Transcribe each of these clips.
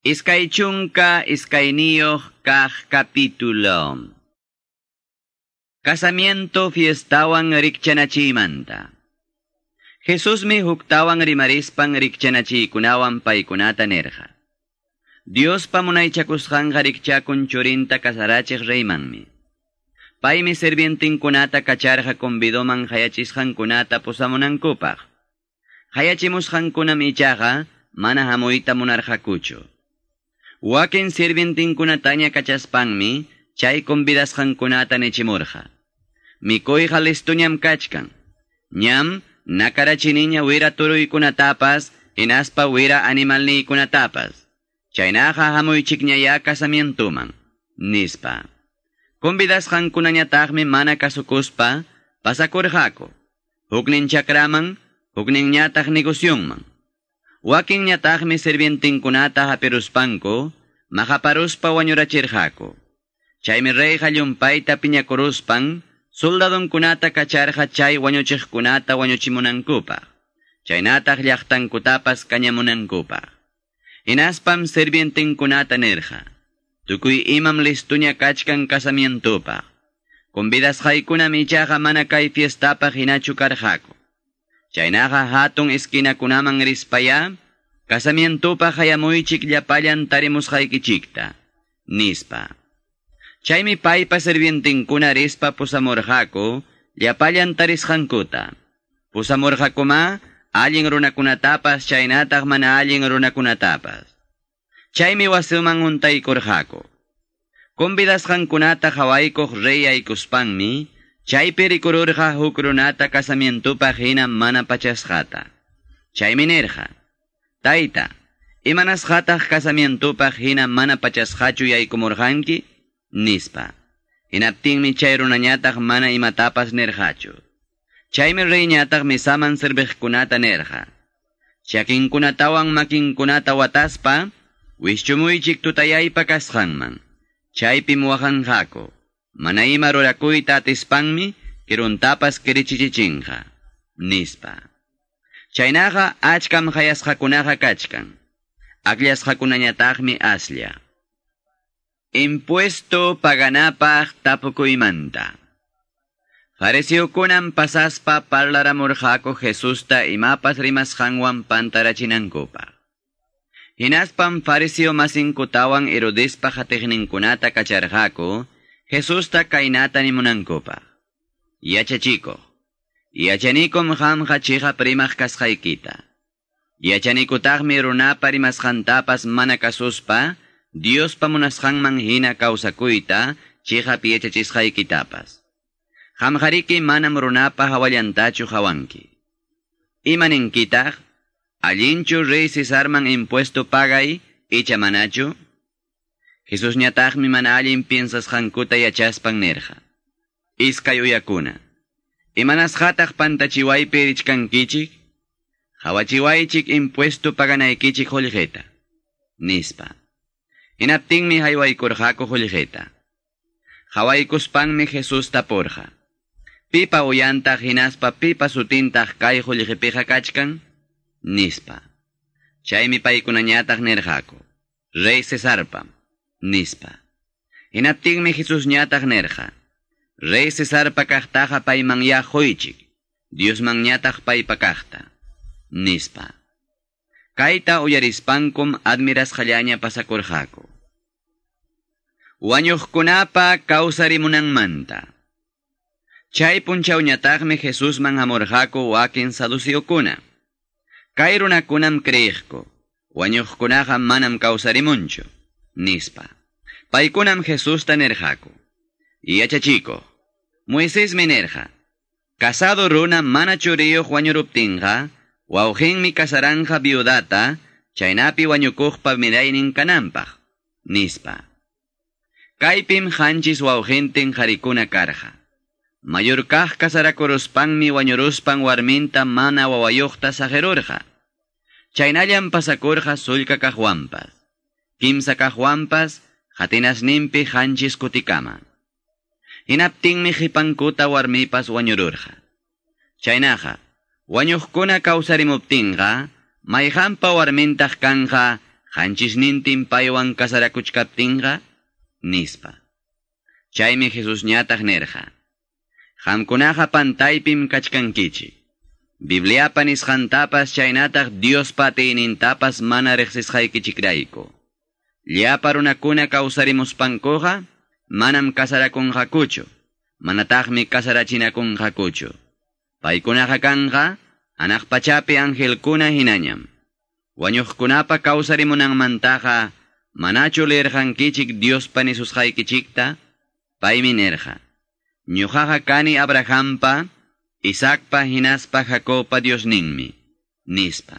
Iskaichunka iskainiyuq kaq capítulo. Casamiento fiestawan rikchanachimanta. Jesús mi huktawan rimarispan rikchanachikunawan paikunata nerja. Dios pamunaychakusqanqa rikchakun churinta kasarachiq reymanmi. Paymi sirvientinkunata kacharqa convidoman hayachisqankunata pusamunankupaq. Hayachimusqankunam ichaqa mana hamuyta munarqakuchu. Wakin sirvientinkunataña kachaspanmi, chay convidasqankunata nechimurqa. Mikuyqa listuñam kachkan. Ñam, nakarachiniña wira turuykunatapas, inaspa wira animalniykunatapas. Chaynaqa hamuychikñaya casamientuman, nispa. Convidasqankunañataqmi mana kasukuspa, pasakurqaku. Huknin chakraman, huknin ñataq negociunman. Wakin ñataqmi sirvientinkunata hapiruspanku, mahaparuspa wañurachirqaku. Chaymi reyqa llumpayta piñakuruspan, soldadonkunata kacharqa chay wañuchiqkunata wañuchimunankupaq. Chaynataq llaqtankutapas kañamunankupaq. Inaspam sirvientinkunata nirqa. Tukuy imam listuña kachkan casamientupaq. Convidasqaykuna michaqa mana kay fiestapaq hinachu karqaku. Chaynaqa hatun esquinakunaman rispaya, casamientupa hayamuychik llapallan tarimusqaykichikta, nispa. Chaymi paypa sirvientinkuna rispa pusamurqaku, llapallan tarisqankuta. Pusamurqakuma, allin runakunatapas chaynataq mana allin runakunatapas. Chaymi wasiman untaykurqaku. Convidasqankunata hawaykuq rey aykuspanmi, Chaypi rikururqa huk runata casamientupaq hina mana pachasqata. Chaymi nirqa, Tayta, imanasqataq casamientupaq hina mana pachasqachu yaykumurqanki? Nispa. Hinaptinmi chay runañataq mana imatapas nirqachu. Chaymi reyñataq misaman sirviqkunata nirqa. Chakinkunatawan makinkunata wataspa, wishchumuychik tutayaypa kasqanman. Chaypim wajanqaku. Mana ima rurakuyta atispanmi, kiruntapas kirichichichinqa, nispa. Chaynaqa achkam hayasqakunaqa kachkan. Aklasqakunañataqmi aslla. Impuesto paganapaq tapukuymanta. Fariseukunan pasaspa parlaramurqaku Jesusta imapas rimasqanwan pantarachinankupaq. Hinaspam fariseo masinkutawan Herodespa hatiqninkunata kacharqaku, Jesusta kainata ni munankupa. Yachachiko. Yachanikum hamqa chiqa primaq kasqaykita. Yachanikutaqmi runapa rimasqantapas mana kasuspa, Diospa munasqanman hina kawsakuyta chiqapi yachachisqaykitapas. Hamqariki manam runapa hawallantachu hawanki. Imaninkitaq, allinchu rey Cesarman impuesto pagay, icha manachu, Jesus ñataqmi mana allin piensasqankuta yachaspan nirqa. Iskay uyakuna. Imanasqataq pantachiwaypi richkankichik, hawachiwaychik impuesto paganaykichik hollqeta. Nispa. Hinaptinmi haywaykurqaku hollqeta. Hawaykuspanmi Jesus tapurqa. Pipa uyantaq hinaspa pipa sutintaq kay hollqipiqa kachkan? Nispa. Chaymi paykunañataq nirqaku. Rey Cesarpam. nispa. Inatigme Jesús ñatag nerja. Rey César pakahtaja payman ya hoichik. Dios man ñatag pay pakahta. Nispa. Kaita uyarispankum admiras jallaña pasakorjako. Wañuhkunapa kawsarimunanmanta. Chay punchawñatagmi Jesús man amorjako wakin saduciokuna. Kay runakunam kriyqku. Wañuhkunaqa manam kawsarimunchu. Nispa. Paikunam Jesus tanerjaku. Yachachiko. Moisés menerja. Casado runa mana churiyo wañuruptinja, waujenmi casaranja viudata, chaynapi wañukuqpa midaynin kanampaj, nispa. Kaypim hanchis wauhenten harikuna karja. Mayorkaj kasarakuruspanmi wañuruspan warminta mana wawayuqta sajerurja. Chaynallan pasakurja sulka kajuampas. Kimsa hatinasnimpi hanchis kutikama. Hinaptinmi hipankuta warmipas wañururja. Chaynaja, wañuqkuna kawsarimuptinqa, mayhampa warmintaq kanja, Hanchisnintin paywan kasarakuchkaptinga, nispa. Chaymi Jesus ñataq nerja. Hamkunaqa pantaypim kachkankichi. Bibliapa nisqantapas chaynataq Dios patinintapas mana riqsisqaykichikrayku. Llapa runakuna kawsarimuspankuqa manam kasarakunqakuchu. Manataqmi kasarachinakunqakuchu. Paykunaqa kanqa anaq pachapi angelkuna hinañam. Wañuqkunapa kawsarimunanmantaqa manachu lirqankichik Diospa nisusqaykichikta, paymi nerja. Ñuqaqa kani Abrahampa, Isaacpa hinaspa Jacobpa Dios ninmi, nispa.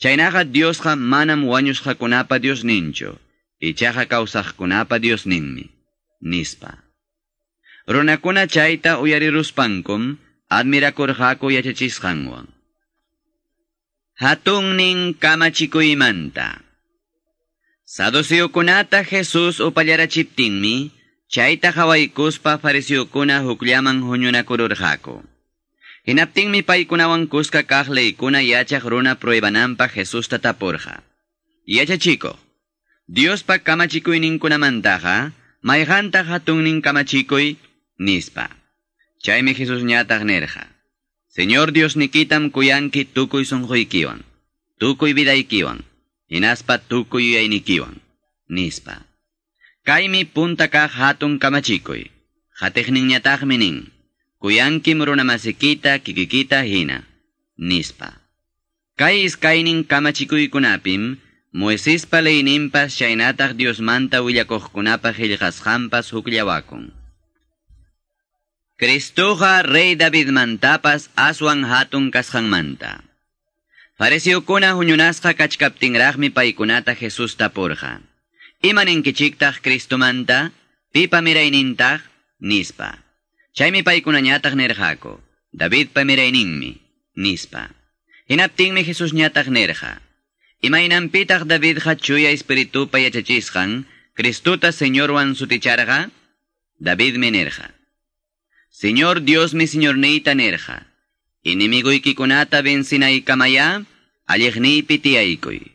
Chaynaqa Diosqa manam wañusqakunapa Dios nincho, ichaqa kawsaqkunapa Dios ninmi, nispa. Runakuna chayta uyariruspankum, admirakurqaku yachachisqanwan. Hatungnin kamachikuymanta. Saduciokunata Jesus upallarachiptinmi, chayta hawaykuspa farisiukuna hukllaman huñunakururqaku. Hinaptinmi paykunawan kuska kaq leykuna yachaq runa pruebananpa Jesusta tapurqa. Yachachiko, Diospa kamachikuyninkunamantaqa, mayqantaq hatungnin kamachikuy nispa. Chaymi Jesus ñataq nerqa. Señor Dios nikitam kuyanki tukuy sunquykiwan, tukuy vidaykiwan, hinaspa tukuy yuyaynikiwan, nispa. Kaymi punta kaq hatun kamachikuy, hatiqninñataqmi nin, kuyankim runamasikita kikikita hina, nispa. Kay iskaynin kamachikuykunapim, Moisespa leyninpas chaynataq Diosmanta willakuqkunapa qillqasqanpas hukllawakun. Cristoja rey David mantapas aswan hatun kasqanmanta. Farisiukuna huñunasqa kachkaptinraqmi paykunata Jesus tapurqa. Imaninkichiktaq Cristomanta, pipa miraynintaq, nispa. Chaymi paykunañataq nerjako, David pa mirayninmi, nispa. Hinaptinmi Jesus ñataq nerja. Imaynanpitaq David chuya espiritu pa yachachisqan, Cristuta Señorwan suticharqa, David menerja. Señor Dios mi Señor neita nerja. Inimigo ikikunata bensinay kamaya, alegni pitiaykoy.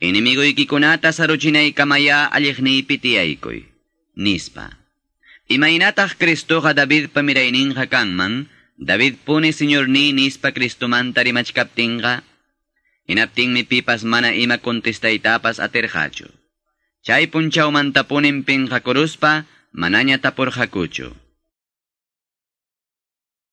Inimigo Imainatah Kristo ka David pamirainin ka kangman, David po ni Senyor ni nispa Kristo man tarimachkapting ka. Inapting mi pipas mana ima kontestay tapas aterhacho. Chay punchaw man tapunin pin hakuruspa, mananya tapur hakucho.